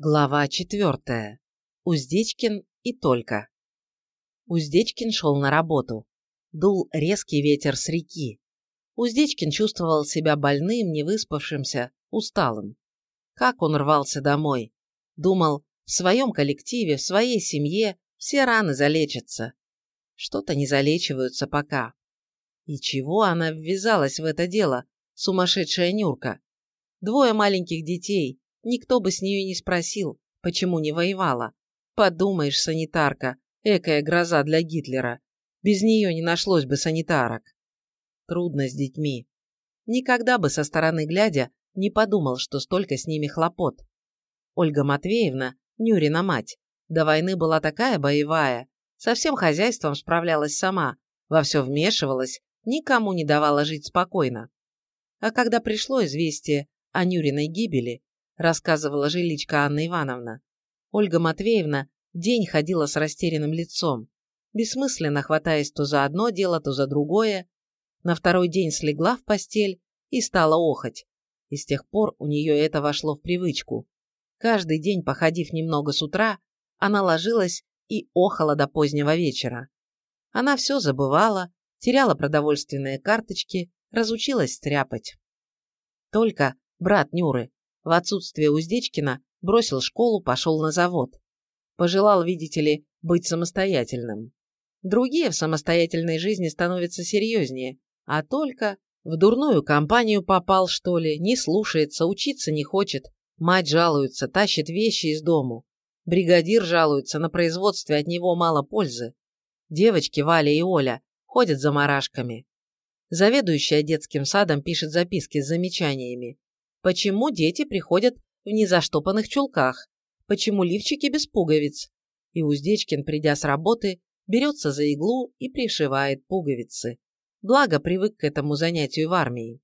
Глава четвертая. Уздечкин и только. Уздечкин шел на работу. Дул резкий ветер с реки. Уздечкин чувствовал себя больным, невыспавшимся, усталым. Как он рвался домой. Думал, в своем коллективе, в своей семье все раны залечатся. Что-то не залечиваются пока. И чего она ввязалась в это дело, сумасшедшая Нюрка? Двое маленьких детей, Никто бы с нее не спросил, почему не воевала. Подумаешь, санитарка, экая гроза для Гитлера. Без нее не нашлось бы санитарок. Трудно с детьми. Никогда бы со стороны глядя не подумал, что столько с ними хлопот. Ольга Матвеевна, Нюрина мать, до войны была такая боевая, со всем хозяйством справлялась сама, во все вмешивалась, никому не давала жить спокойно. А когда пришло известие о Нюриной гибели, рассказывала жиличка Анна Ивановна. Ольга Матвеевна день ходила с растерянным лицом, бессмысленно хватаясь то за одно дело, то за другое. На второй день слегла в постель и стала охоть. И с тех пор у нее это вошло в привычку. Каждый день, походив немного с утра, она ложилась и охала до позднего вечера. Она все забывала, теряла продовольственные карточки, разучилась стряпать. Только брат Нюры, в отсутствие Уздечкина бросил школу, пошел на завод. Пожелал, видите ли, быть самостоятельным. Другие в самостоятельной жизни становятся серьезнее, а только в дурную компанию попал, что ли, не слушается, учиться не хочет, мать жалуется, тащит вещи из дому. Бригадир жалуется, на производстве от него мало пользы. Девочки Валя и Оля ходят за марашками. Заведующая детским садом пишет записки с замечаниями. Почему дети приходят в незаштопанных чулках? Почему лифчики без пуговиц? И Уздечкин, придя с работы, берется за иглу и пришивает пуговицы. Благо привык к этому занятию в армии.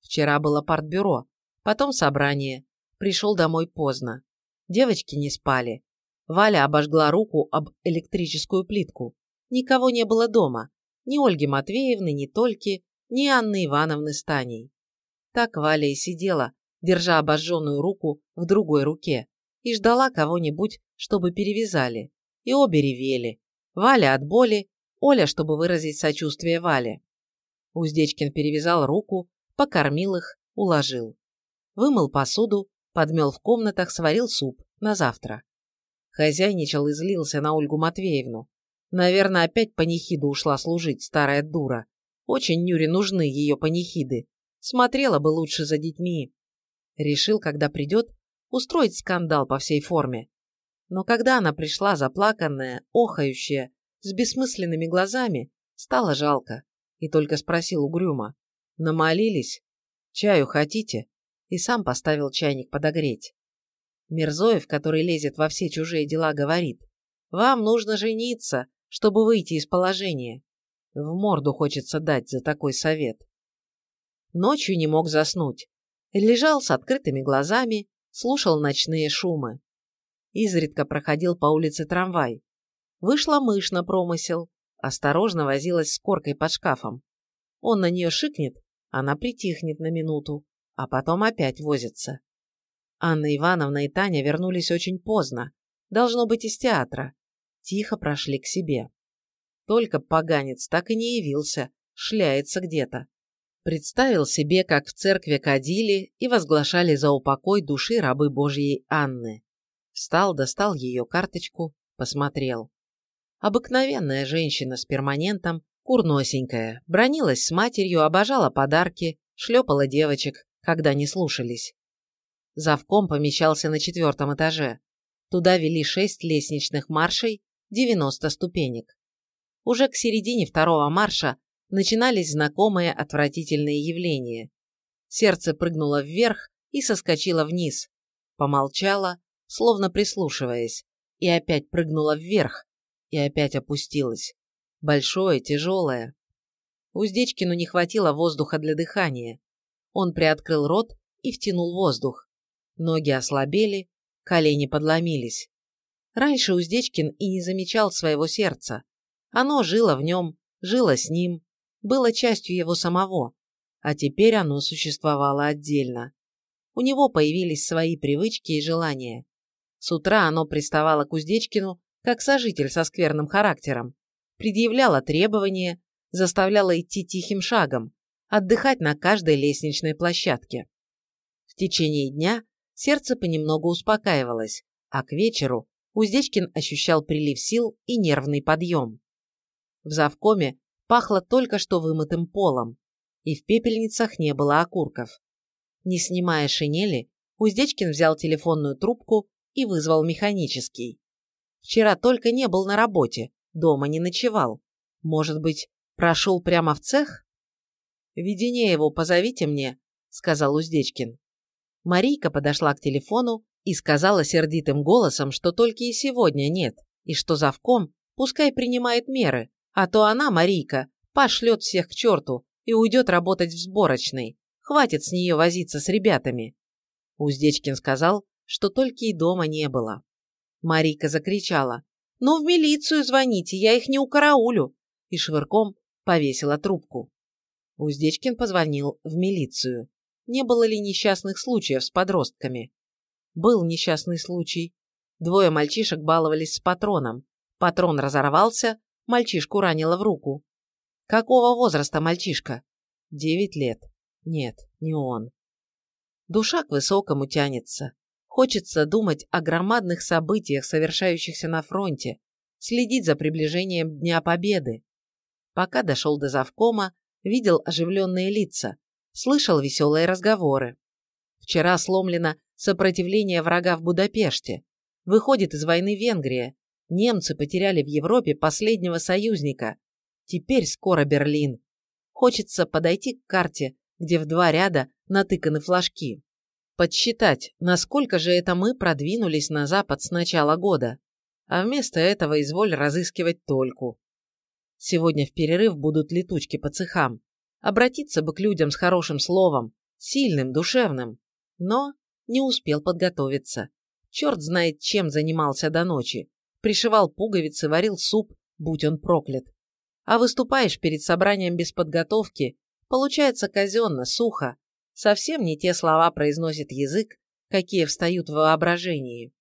Вчера было партбюро, потом собрание. Пришел домой поздно. Девочки не спали. Валя обожгла руку об электрическую плитку. Никого не было дома. Ни Ольги Матвеевны, ни Тольки, ни Анны Ивановны с Таней. Так Валя и сидела, держа обожженную руку в другой руке, и ждала кого-нибудь, чтобы перевязали. И обе ревели. Валя от боли, Оля, чтобы выразить сочувствие Вале. Уздечкин перевязал руку, покормил их, уложил. Вымыл посуду, подмел в комнатах, сварил суп на завтра. Хозяйничал и злился на Ольгу Матвеевну. Наверное, опять панихиду ушла служить, старая дура. Очень Нюре нужны ее панихиды. Смотрела бы лучше за детьми. Решил, когда придет, устроить скандал по всей форме. Но когда она пришла заплаканная, охающая, с бессмысленными глазами, стало жалко. И только спросил угрюмо. Намолились? Чаю хотите? И сам поставил чайник подогреть. Мирзоев, который лезет во все чужие дела, говорит. Вам нужно жениться, чтобы выйти из положения. В морду хочется дать за такой совет. Ночью не мог заснуть. Лежал с открытыми глазами, слушал ночные шумы. Изредка проходил по улице трамвай. Вышла мышь на промысел, осторожно возилась с коркой под шкафом. Он на нее шикнет, она притихнет на минуту, а потом опять возится. Анна Ивановна и Таня вернулись очень поздно, должно быть из театра. Тихо прошли к себе. Только поганец так и не явился, шляется где-то. Представил себе, как в церкви кадили и возглашали за упокой души рабы Божьей Анны. Встал, достал ее карточку, посмотрел. Обыкновенная женщина с перманентом, курносенькая, бронилась с матерью, обожала подарки, шлепала девочек, когда не слушались. Завком помещался на четвертом этаже. Туда вели шесть лестничных маршей, 90 ступенек. Уже к середине второго марша начинались знакомые отвратительные явления. Сердце прыгнуло вверх и соскочило вниз, помолчало, словно прислушиваясь, и опять прыгнуло вверх, и опять опустилось. Большое, тяжелое. Уздечкину не хватило воздуха для дыхания. Он приоткрыл рот и втянул воздух. Ноги ослабели, колени подломились. Раньше Уздечкин и не замечал своего сердца. Оно жило в нем, жило с ним, было частью его самого, а теперь оно существовало отдельно. У него появились свои привычки и желания. С утра оно приставало к Уздечкину, как сожитель со скверным характером, предъявляло требования, заставляло идти тихим шагом, отдыхать на каждой лестничной площадке. В течение дня сердце понемногу успокаивалось, а к вечеру Уздечкин ощущал прилив сил и нервный подъем. В завкоме пахло только что вымытым полом, и в пепельницах не было окурков. Не снимая шинели, Уздечкин взял телефонную трубку и вызвал механический. Вчера только не был на работе, дома не ночевал. Может быть, прошел прямо в цех? его позовите мне», — сказал Уздечкин. Марийка подошла к телефону и сказала сердитым голосом, что только и сегодня нет, и что завком пускай принимает меры, а то она, Марийка, пошлет всех к черту и уйдет работать в сборочной. Хватит с нее возиться с ребятами. Уздечкин сказал, что только и дома не было. Марийка закричала. «Ну, в милицию звоните, я их не укараулю!» и швырком повесила трубку. Уздечкин позвонил в милицию. Не было ли несчастных случаев с подростками? Был несчастный случай. Двое мальчишек баловались с патроном. Патрон разорвался, мальчишку ранило в руку. Какого возраста мальчишка? Девять лет. Нет, не он. Душа к высокому тянется. Хочется думать о громадных событиях, совершающихся на фронте, следить за приближением Дня Победы. Пока дошел до завкома, видел оживленные лица, слышал веселые разговоры. Вчера сломлено сопротивление врага в Будапеште. Выходит из войны Венгрия. Немцы потеряли в Европе последнего союзника. Теперь скоро Берлин. Хочется подойти к карте, где в два ряда натыканы флажки. Подсчитать, насколько же это мы продвинулись на запад с начала года. А вместо этого изволь разыскивать только. Сегодня в перерыв будут летучки по цехам. Обратиться бы к людям с хорошим словом, сильным, душевным. Но не успел подготовиться. Черт знает, чем занимался до ночи. Пришивал пуговицы, варил суп, будь он проклят. А выступаешь перед собранием без подготовки, получается казенно, сухо. Совсем не те слова произносит язык, какие встают в воображении.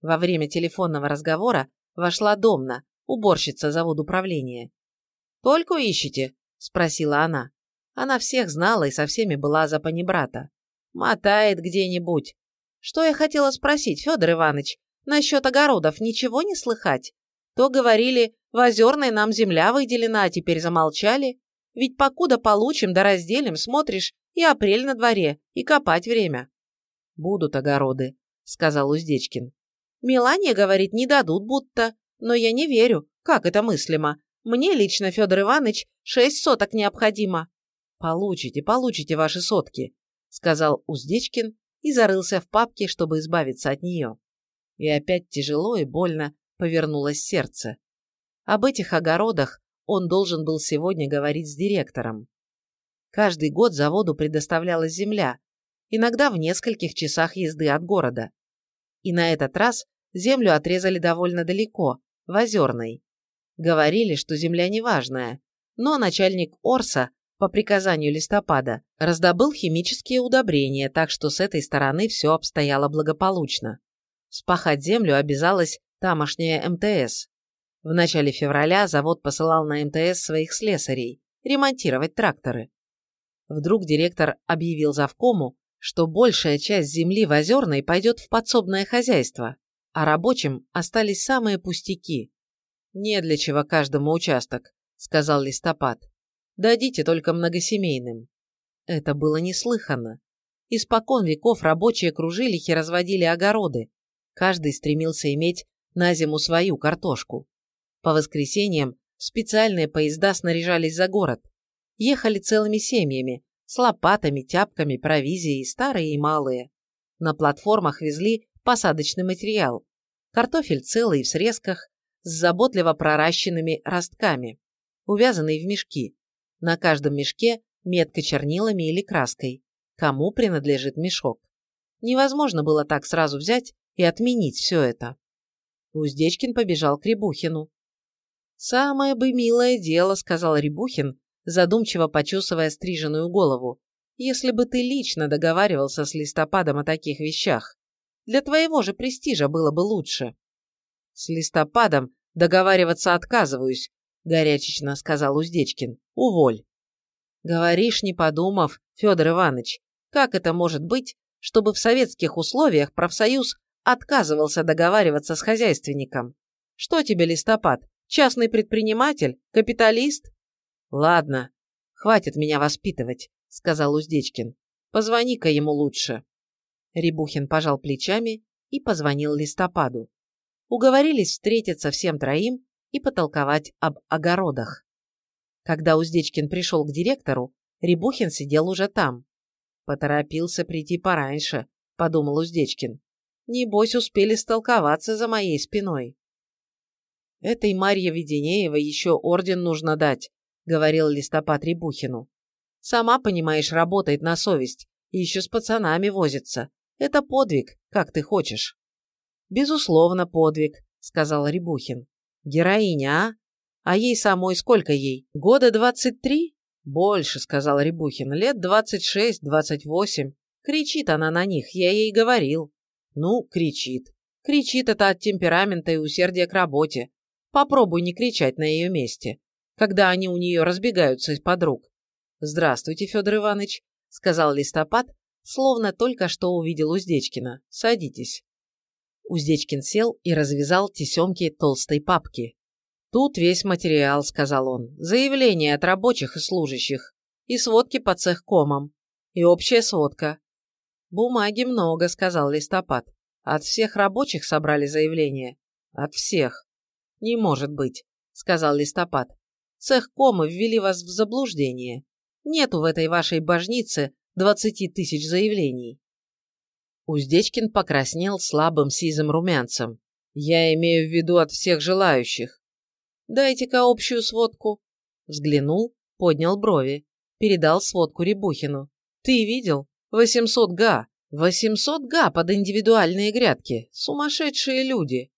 Во время телефонного разговора вошла Домна, уборщица завод управления. «Только ищете?» – спросила она. Она всех знала и со всеми была за панибрата. «Мотает где-нибудь». «Что я хотела спросить, Федор Иванович? Насчет огородов ничего не слыхать? То говорили, в Озерной нам земля выделена, а теперь замолчали. Ведь покуда получим да разделим, смотришь, и апрель на дворе, и копать время». «Будут огороды», — сказал Уздечкин. «Мелания, говорит, не дадут будто. Но я не верю. Как это мыслимо? Мне лично, Федор Иванович, шесть соток необходимо. Получите, получите ваши сотки, сказал Уздечкин и зарылся в папке, чтобы избавиться от нее. И опять тяжело и больно повернулось сердце. Об этих огородах он должен был сегодня говорить с директором. Каждый год заводу предоставлялась земля, иногда в нескольких часах езды от города. И на этот раз землю отрезали довольно далеко, в Озерной. Говорили, что земля неважная, но начальник Орса по приказанию листопада раздобыл химические удобрения, так что с этой стороны все обстояло благополучно. Спахать землю обязалась тамошняя МТС. В начале февраля завод посылал на МТС своих слесарей ремонтировать тракторы. Вдруг директор объявил завкому, что большая часть земли в Озерной пойдет в подсобное хозяйство, а рабочим остались самые пустяки. «Не для чего каждому участок», — сказал Листопад. «Дадите только многосемейным». Это было неслыханно. Испокон веков рабочие кружилихи разводили огороды. Каждый стремился иметь на зиму свою картошку. По воскресеньям специальные поезда снаряжались за город. Ехали целыми семьями, с лопатами, тяпками, провизией, старые и малые. На платформах везли посадочный материал. Картофель целый в срезках, с заботливо проращенными ростками, увязанный в мешки. На каждом мешке метка чернилами или краской. Кому принадлежит мешок? Невозможно было так сразу взять и отменить все это. Уздечкин побежал к Рябухину. «Самое бы милое дело», — сказал Рябухин, задумчиво почесывая стриженную голову, «если бы ты лично договаривался с листопадом о таких вещах. Для твоего же престижа было бы лучше. С листопадом договариваться отказываюсь, горячечно сказал Уздечкин. Уволь. Говоришь, не подумав, Федор Иванович, как это может быть, чтобы в советских условиях профсоюз отказывался договариваться с хозяйственником? Что тебе листопад? Частный предприниматель? Капиталист? Ладно, хватит меня воспитывать, сказал Уздечкин. Позвони-ка ему лучше. Рябухин пожал плечами и позвонил листопаду. Уговорились встретиться всем троим и потолковать об огородах. Когда Уздечкин пришел к директору, Рябухин сидел уже там. «Поторопился прийти пораньше», — подумал Уздечкин. «Небось, успели столковаться за моей спиной». «Этой Марье Веденеевой еще орден нужно дать», — говорил Листопад Рябухину. «Сама, понимаешь, работает на совесть и еще с пацанами возится. Это подвиг, как ты хочешь». «Безусловно, подвиг», — сказал Рябухин. «Героиня, а? А ей самой сколько ей? Года двадцать три?» «Больше», — сказал Рябухин. «Лет двадцать шесть, двадцать восемь. Кричит она на них, я ей говорил». «Ну, кричит. Кричит это от темперамента и усердия к работе. Попробуй не кричать на ее месте, когда они у нее разбегаются из-под рук». «Здравствуйте, Федор Иванович», — сказал Листопад, словно только что увидел Уздечкина. «Садитесь». Уздечкин сел и развязал тесемки толстой папки. «Тут весь материал», — сказал он. «Заявления от рабочих и служащих. И сводки по цехкомам. И общая сводка». «Бумаги много», — сказал Листопад. «От всех рабочих собрали заявления?» «От всех». «Не может быть», — сказал Листопад. «Цехкомы ввели вас в заблуждение. Нету в этой вашей божнице двадцати тысяч заявлений». Уздечкин покраснел слабым сизым румянцем. «Я имею в виду от всех желающих». «Дайте-ка общую сводку». Взглянул, поднял брови, передал сводку Рябухину. «Ты видел? 800 га! 800 га под индивидуальные грядки! Сумасшедшие люди!»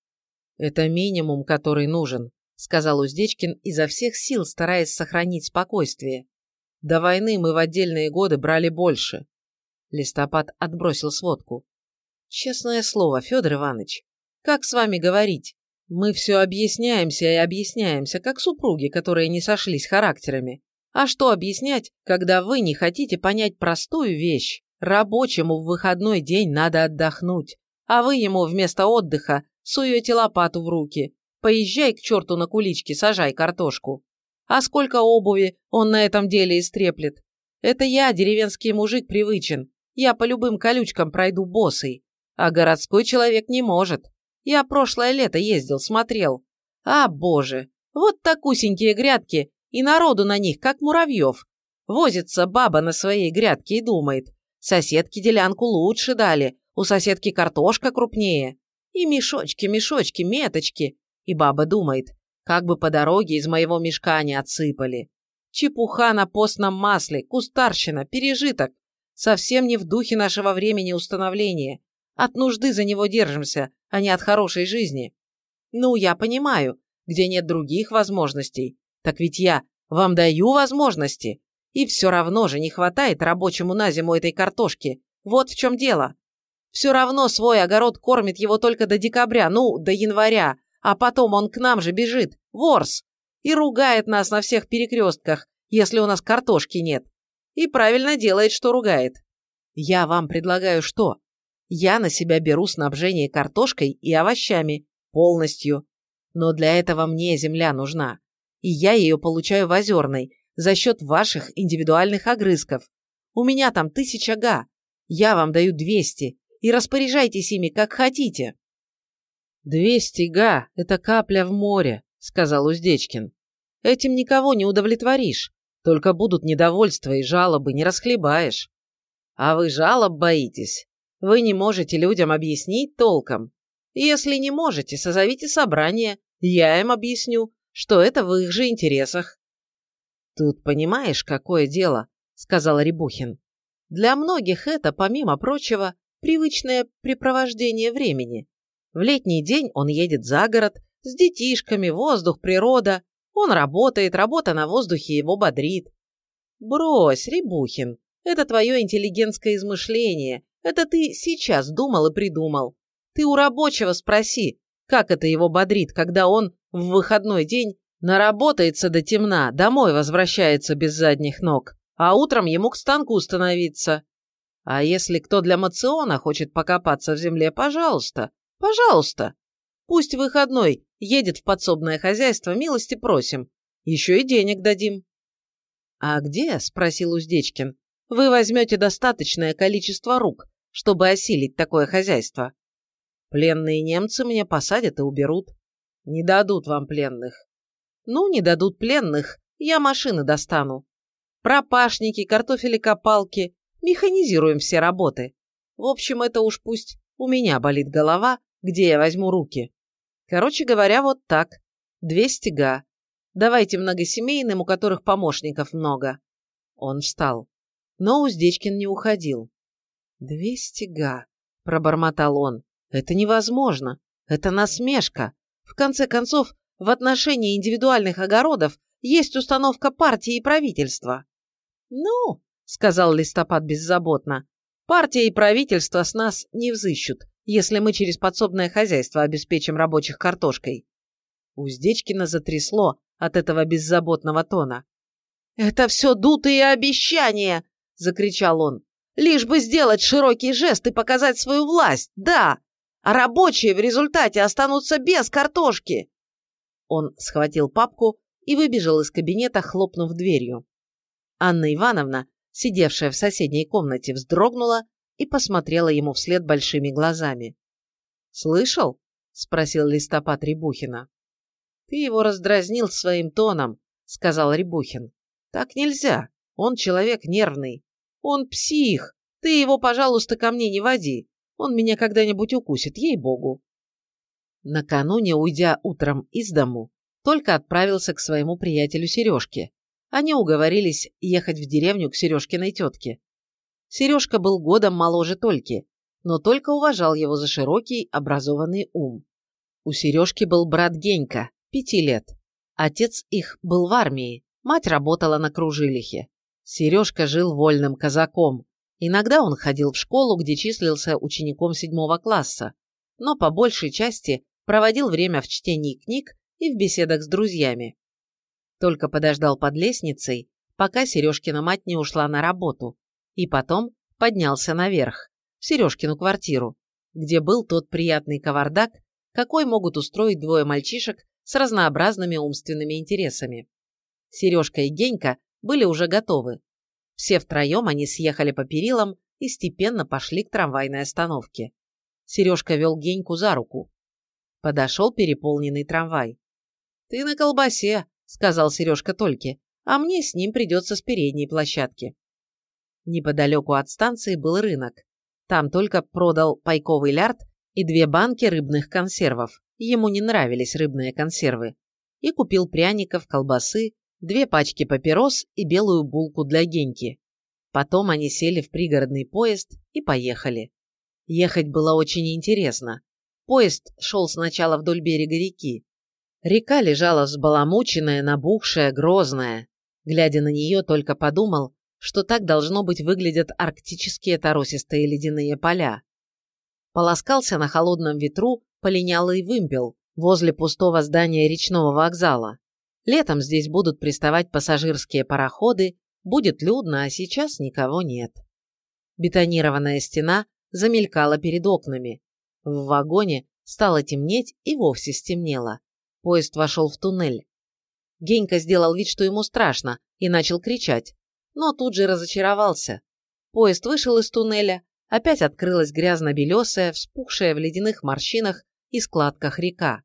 «Это минимум, который нужен», — сказал Уздечкин, изо всех сил стараясь сохранить спокойствие. «До войны мы в отдельные годы брали больше. Листопад отбросил сводку. «Честное слово, Федор Иванович, как с вами говорить? Мы все объясняемся и объясняемся, как супруги, которые не сошлись характерами. А что объяснять, когда вы не хотите понять простую вещь? Рабочему в выходной день надо отдохнуть, а вы ему вместо отдыха суете лопату в руки. Поезжай к черту на куличке, сажай картошку. А сколько обуви он на этом деле истреплет? Это я, деревенский мужик, привычен. Я по любым колючкам пройду босый, а городской человек не может. Я прошлое лето ездил, смотрел. А, боже, вот такусенькие грядки, и народу на них, как муравьев. Возится баба на своей грядке и думает, соседке делянку лучше дали, у соседки картошка крупнее. И мешочки, мешочки, меточки. И баба думает, как бы по дороге из моего мешка не отсыпали. Чепуха на постном масле, кустарщина, пережиток. Совсем не в духе нашего времени установления. От нужды за него держимся, а не от хорошей жизни. Ну, я понимаю, где нет других возможностей. Так ведь я вам даю возможности. И все равно же не хватает рабочему на зиму этой картошки. Вот в чем дело. Все равно свой огород кормит его только до декабря, ну, до января, а потом он к нам же бежит, ворс, и ругает нас на всех перекрестках, если у нас картошки нет. И правильно делает, что ругает. Я вам предлагаю что? Я на себя беру снабжение картошкой и овощами. Полностью. Но для этого мне земля нужна. И я ее получаю в Озерной за счет ваших индивидуальных огрызков. У меня там тысяча га. Я вам даю двести. И распоряжайтесь ими, как хотите. «Двести га – это капля в море», – сказал Уздечкин. «Этим никого не удовлетворишь. Только будут недовольства и жалобы, не расхлебаешь. А вы жалоб боитесь? Вы не можете людям объяснить толком? Если не можете, созовите собрание, я им объясню, что это в их же интересах. Тут понимаешь, какое дело, сказал Рябухин. Для многих это, помимо прочего, привычное препровождение времени. В летний день он едет за город, с детишками, воздух, природа, он работает, работа на воздухе его бодрит. Брось, Рябухин, это твое интеллигентское измышление, Это ты сейчас думал и придумал. Ты у рабочего спроси, как это его бодрит, когда он в выходной день наработается до темна, домой возвращается без задних ног, а утром ему к станку становиться. А если кто для мациона хочет покопаться в земле, пожалуйста, пожалуйста. Пусть выходной едет в подсобное хозяйство, милости просим. Еще и денег дадим. «А где?» – спросил Уздечкин. «Вы возьмете достаточное количество рук, чтобы осилить такое хозяйство. Пленные немцы мне посадят и уберут. Не дадут вам пленных. Ну, не дадут пленных, я машины достану. Пропашники, картофелекопалки, механизируем все работы. В общем, это уж пусть у меня болит голова, где я возьму руки. Короче говоря, вот так. Две стега. Давайте многосемейным, у которых помощников много. Он встал. Но Уздечкин не уходил. Две стега, пробормотал он. Это невозможно. Это насмешка. В конце концов, в отношении индивидуальных огородов есть установка партии и правительства. Ну, сказал Листопад беззаботно, партия и правительство с нас не взыщут, если мы через подсобное хозяйство обеспечим рабочих картошкой. Уздечкина затрясло от этого беззаботного тона. «Это все дутые обещания!» – закричал он. «Лишь бы сделать широкий жест и показать свою власть, да! А рабочие в результате останутся без картошки!» Он схватил папку и выбежал из кабинета, хлопнув дверью. Анна Ивановна, сидевшая в соседней комнате, вздрогнула и посмотрела ему вслед большими глазами. «Слышал?» – спросил листопад Рябухина. «Ты его раздразнил своим тоном», – сказал Рябухин. «Так нельзя. Он человек нервный. Он псих. Ты его, пожалуйста, ко мне не води. Он меня когда-нибудь укусит, ей-богу». Накануне, уйдя утром из дому, только отправился к своему приятелю Сережке. Они уговорились ехать в деревню к Сережкиной тетке. Сережка был годом моложе Тольки, но только уважал его за широкий, образованный ум. У Сережки был брат Генька, пяти лет. Отец их был в армии, мать работала на кружилихе. Сережка жил вольным казаком. Иногда он ходил в школу, где числился учеником седьмого класса, но по большей части проводил время в чтении книг и в беседах с друзьями. Только подождал под лестницей, пока Сережкина мать не ушла на работу, и потом поднялся наверх, в Сережкину квартиру, где был тот приятный кавардак, какой могут устроить двое мальчишек с разнообразными умственными интересами. Сережка и Генька были уже готовы. Все втроем они съехали по перилам и степенно пошли к трамвайной остановке. Сережка вел Геньку за руку. Подошел переполненный трамвай. «Ты на колбасе», — сказал Сережка Тольке, «а мне с ним придется с передней площадки». Неподалеку от станции был рынок. Там только продал пайковый лярд и две банки рыбных консервов. Ему не нравились рыбные консервы. И купил пряников, колбасы, две пачки папирос и белую булку для Геньки. Потом они сели в пригородный поезд и поехали. Ехать было очень интересно. Поезд шел сначала вдоль берега реки. Река лежала взбаламученная, набухшая, грозная. Глядя на нее, только подумал, что так должно быть выглядят арктические торосистые ледяные поля. Полоскался на холодном ветру полинялый вымпел возле пустого здания речного вокзала. Летом здесь будут приставать пассажирские пароходы, будет людно, а сейчас никого нет. Бетонированная стена замелькала перед окнами. В вагоне стало темнеть и вовсе стемнело. Поезд вошел в туннель. Генька сделал вид, что ему страшно, и начал кричать. Но тут же разочаровался. Поезд вышел из туннеля, опять открылась грязно-белесая, вспухшая в ледяных морщинах и складках река.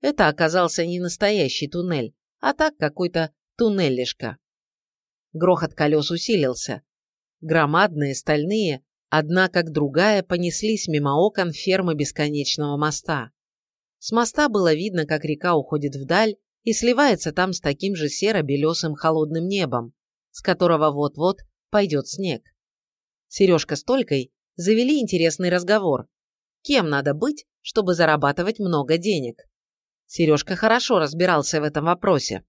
Это оказался не настоящий туннель, а так какой-то туннелишка. Грохот колес усилился. Громадные, стальные, одна как другая понеслись мимо окон фермы бесконечного моста. С моста было видно, как река уходит вдаль и сливается там с таким же серо-белесым холодным небом, с которого вот-вот пойдет снег. Сережка с Толькой завели интересный разговор. Кем надо быть, чтобы зарабатывать много денег? Сережка хорошо разбирался в этом вопросе.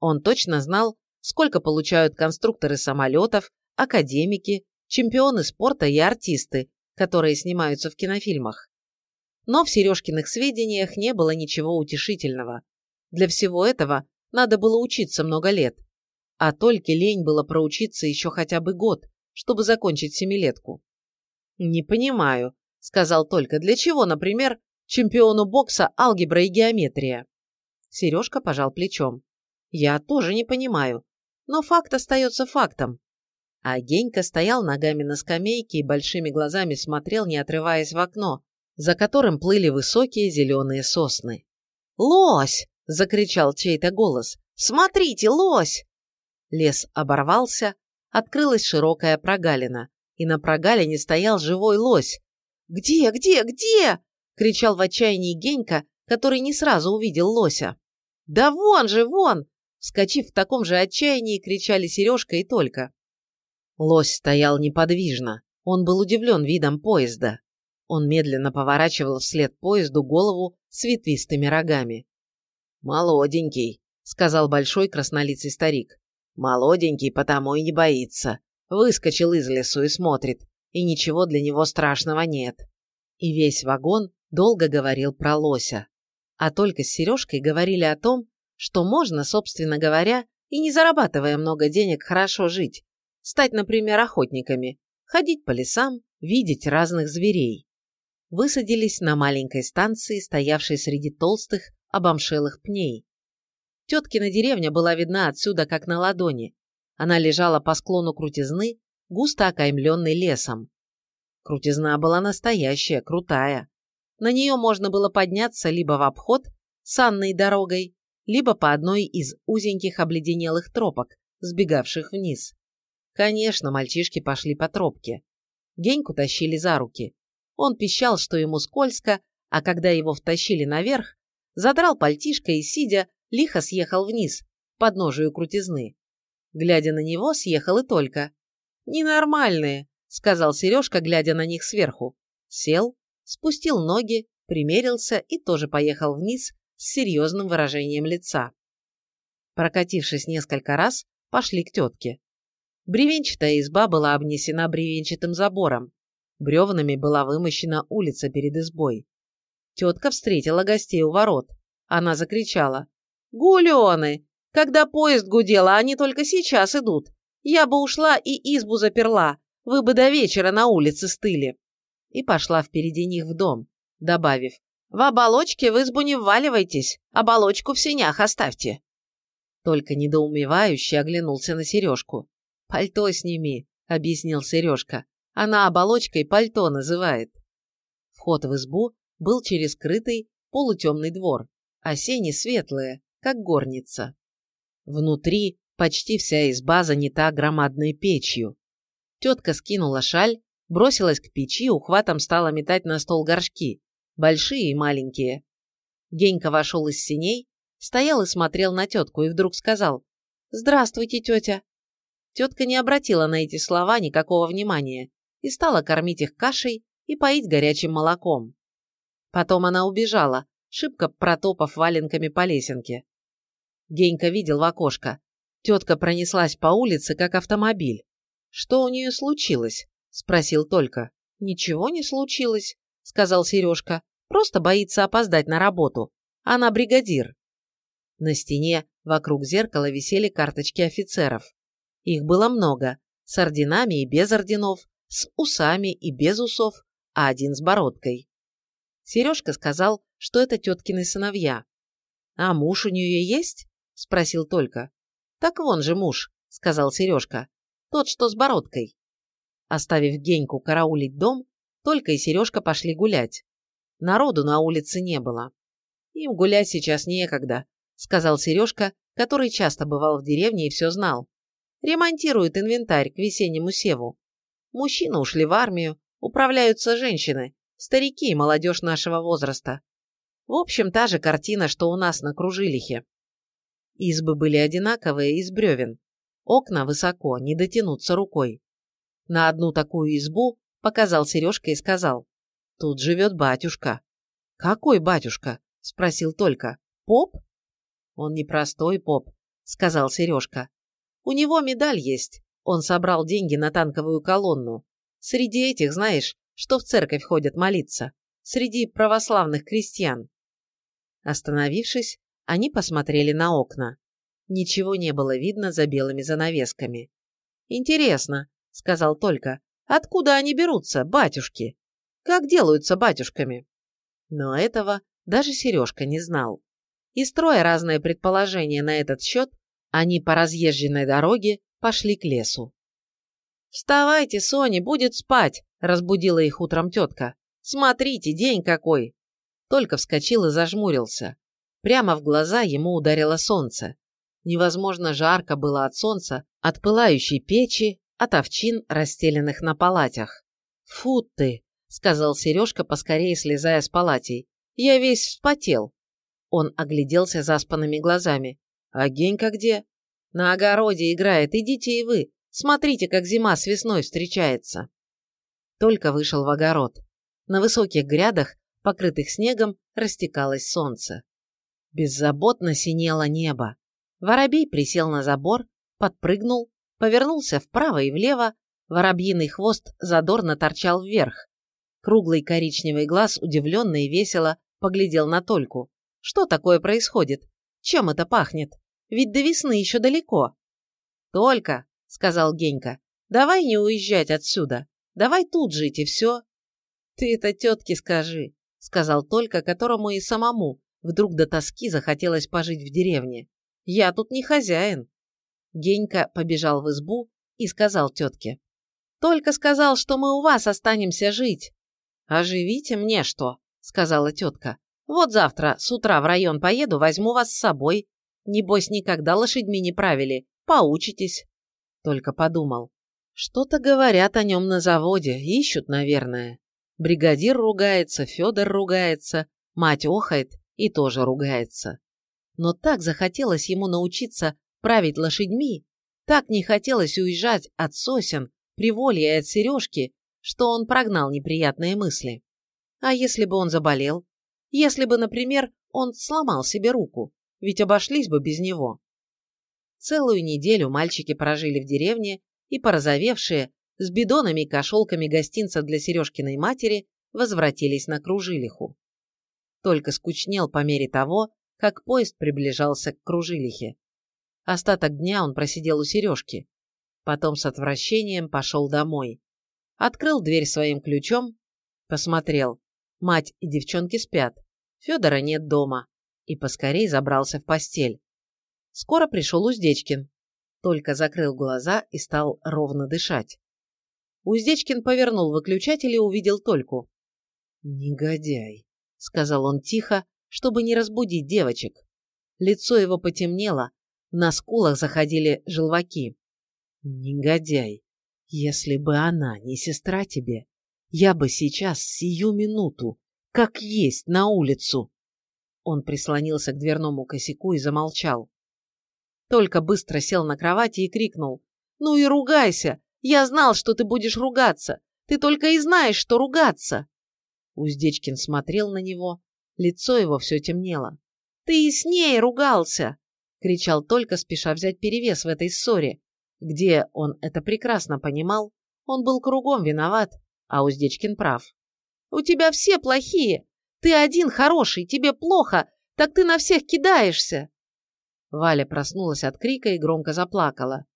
Он точно знал, сколько получают конструкторы самолетов, академики, чемпионы спорта и артисты, которые снимаются в кинофильмах. Но в Сережкиных сведениях не было ничего утешительного. Для всего этого надо было учиться много лет. А только лень было проучиться еще хотя бы год, чтобы закончить семилетку. «Не понимаю», — сказал только, «для чего, например, чемпиону бокса алгебра и геометрия?» Сережка пожал плечом. «Я тоже не понимаю, но факт остается фактом». А Генька стоял ногами на скамейке и большими глазами смотрел, не отрываясь в окно, за которым плыли высокие зеленые сосны. «Лось!» – закричал чей-то голос. «Смотрите, лось!» Лес оборвался, открылась широкая прогалина, и на прогалине стоял живой лось. «Где, где, где?» – кричал в отчаянии Генька, который не сразу увидел лося. «Да вон же, вон!» – вскочив в таком же отчаянии, кричали Сережка и только. Лось стоял неподвижно. Он был удивлен видом поезда. Он медленно поворачивал вслед поезду голову с ветвистыми рогами. «Молоденький», — сказал большой краснолицый старик. «Молоденький, потому и не боится. Выскочил из лесу и смотрит, и ничего для него страшного нет». И весь вагон долго говорил про лося. А только с Сережкой говорили о том, что можно, собственно говоря, и не зарабатывая много денег, хорошо жить. Стать, например, охотниками, ходить по лесам, видеть разных зверей. Высадились на маленькой станции, стоявшей среди толстых, обомшелых пней. Теткина деревня была видна отсюда, как на ладони. Она лежала по склону крутизны, густо окаймленной лесом. Крутизна была настоящая, крутая. На нее можно было подняться либо в обход, санной дорогой, либо по одной из узеньких обледенелых тропок, сбегавших вниз. Конечно, мальчишки пошли по тропке. Геньку тащили за руки. Он пищал, что ему скользко, а когда его втащили наверх, задрал пальтишко и, сидя, лихо съехал вниз, под ножию крутизны. Глядя на него, съехал и только. «Ненормальные», — сказал Сережка, глядя на них сверху. Сел, спустил ноги, примерился и тоже поехал вниз с серьезным выражением лица. Прокатившись несколько раз, пошли к тетке. Бревенчатая изба была обнесена бревенчатым забором. Бревнами была вымощена улица перед избой. Тетка встретила гостей у ворот. Она закричала. «Гулены! Когда поезд гудел, а они только сейчас идут. Я бы ушла и избу заперла. Вы бы до вечера на улице стыли». И пошла впереди них в дом, добавив. «В оболочке в избу не вваливайтесь, оболочку в сенях оставьте». Только недоумевающе оглянулся на Сережку. «Пальто сними», — объяснил Сережка. «Она оболочкой пальто называет». Вход в избу был через крытый, полутемный двор, а сени светлые, как горница. Внутри почти вся изба занята громадной печью. Тетка скинула шаль, бросилась к печи, ухватом стала метать на стол горшки, большие и маленькие. Генька вошел из синей, стоял и смотрел на тетку и вдруг сказал «Здравствуйте, тетя». Тетка не обратила на эти слова никакого внимания и стала кормить их кашей и поить горячим молоком. Потом она убежала, шибко протопав валенками по лесенке. Генька видел в окошко. Тетка пронеслась по улице, как автомобиль. «Что у нее случилось?» – спросил только. «Ничего не случилось», – сказал Сережка. «Просто боится опоздать на работу. Она бригадир». На стене вокруг зеркала висели карточки офицеров. Их было много, с орденами и без орденов, с усами и без усов, а один с бородкой. Сережка сказал, что это теткины сыновья. «А муж у нее есть?» – спросил только. «Так вон же муж», – сказал Сережка. «Тот, что с бородкой». Оставив Геньку караулить дом, только и Сережка пошли гулять. Народу на улице не было. «Им гулять сейчас некогда», – сказал Сережка, который часто бывал в деревне и все знал. «Ремонтируют инвентарь к весеннему севу. Мужчины ушли в армию, управляются женщины, Старики и молодежь нашего возраста. В общем, та же картина, что у нас на Кружилихе. Избы были одинаковые, из бревен. Окна высоко, не дотянуться рукой. На одну такую избу показал Сережка и сказал, «Тут живет батюшка». «Какой батюшка?» – спросил только. «Поп?» «Он не простой поп», – сказал Сережка. «У него медаль есть. Он собрал деньги на танковую колонну. Среди этих, знаешь, что в церковь ходят молиться, среди православных крестьян. Остановившись, они посмотрели на окна. Ничего не было видно за белыми занавесками. «Интересно», — сказал только, — «откуда они берутся, батюшки? Как делаются батюшками?» Но этого даже Сережка не знал. И строя разные предположения на этот счет, они по разъезженной дороге пошли к лесу. «Вставайте, Соня, будет спать!» – разбудила их утром тетка. «Смотрите, день какой!» Только вскочил и зажмурился. Прямо в глаза ему ударило солнце. Невозможно жарко было от солнца, от пылающей печи, от овчин, расстеленных на палатях. «Фу ты!» – сказал Сережка, поскорее слезая с палатей. «Я весь вспотел». Он огляделся заспанными глазами. «А Генька где?» «На огороде играет, идите и вы. Смотрите, как зима с весной встречается». Только вышел в огород. На высоких грядах, покрытых снегом, растекалось солнце. Беззаботно синело небо. Воробей присел на забор, подпрыгнул, повернулся вправо и влево, воробьиный хвост задорно торчал вверх. Круглый коричневый глаз удивленно и весело поглядел на Тольку. Что такое происходит? Чем это пахнет? Ведь до весны еще далеко. Только, сказал Генька, давай не уезжать отсюда. Давай тут жить и все. Ты это тетке скажи, сказал Только, которому и самому вдруг до тоски захотелось пожить в деревне. Я тут не хозяин. Генька побежал в избу и сказал тетке. Только сказал, что мы у вас останемся жить. Оживите мне что, сказала тетка. Вот завтра с утра в район поеду, возьму вас с собой. Небось, никогда лошадьми не правили. Поучитесь. Только подумал. Что-то говорят о нем на заводе, ищут, наверное. Бригадир ругается, Федор ругается, мать охает и тоже ругается но так захотелось ему научиться править лошадьми, так не хотелось уезжать от сосен, приволья и от сережки, что он прогнал неприятные мысли. А если бы он заболел? Если бы, например, он сломал себе руку, ведь обошлись бы без него. Целую неделю мальчики прожили в деревне и, порозовевшие, с бидонами и кошелками гостинца для Сережкиной матери, возвратились на Кружилиху. Только скучнел по мере того, как поезд приближался к Кружилихе. Остаток дня он просидел у Сережки. Потом с отвращением пошел домой. Открыл дверь своим ключом, посмотрел. Мать и девчонки спят. Федора нет дома. И поскорей забрался в постель. Скоро пришел Уздечкин. Только закрыл глаза и стал ровно дышать. Уздечкин повернул выключатель и увидел Тольку. «Негодяй», — сказал он тихо, чтобы не разбудить девочек. Лицо его потемнело, на скулах заходили желваки. «Негодяй! Если бы она не сестра тебе, я бы сейчас, сию минуту, как есть, на улицу!» Он прислонился к дверному косяку и замолчал. Только быстро сел на кровати и крикнул. «Ну и ругайся! Я знал, что ты будешь ругаться! Ты только и знаешь, что ругаться!» Уздечкин смотрел на него, Лицо его все темнело. «Ты и с ней ругался!» — кричал только, спеша взять перевес в этой ссоре. Где он это прекрасно понимал, он был кругом виноват, а Уздечкин прав. «У тебя все плохие! Ты один хороший, тебе плохо, так ты на всех кидаешься!» Валя проснулась от крика и громко заплакала.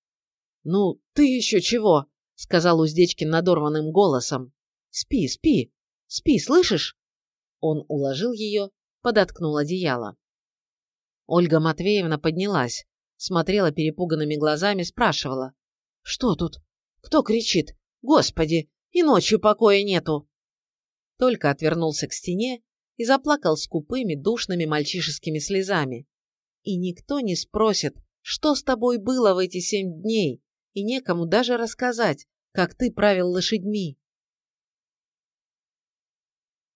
«Ну, ты еще чего?» — сказал Уздечкин надорванным голосом. «Спи, спи, спи, слышишь? Он уложил ее, подоткнул одеяло. Ольга Матвеевна поднялась, смотрела перепуганными глазами, спрашивала. «Что тут? Кто кричит? Господи! И ночью покоя нету!» Только отвернулся к стене и заплакал скупыми, душными мальчишескими слезами. И никто не спросит, что с тобой было в эти семь дней, и некому даже рассказать, как ты правил лошадьми.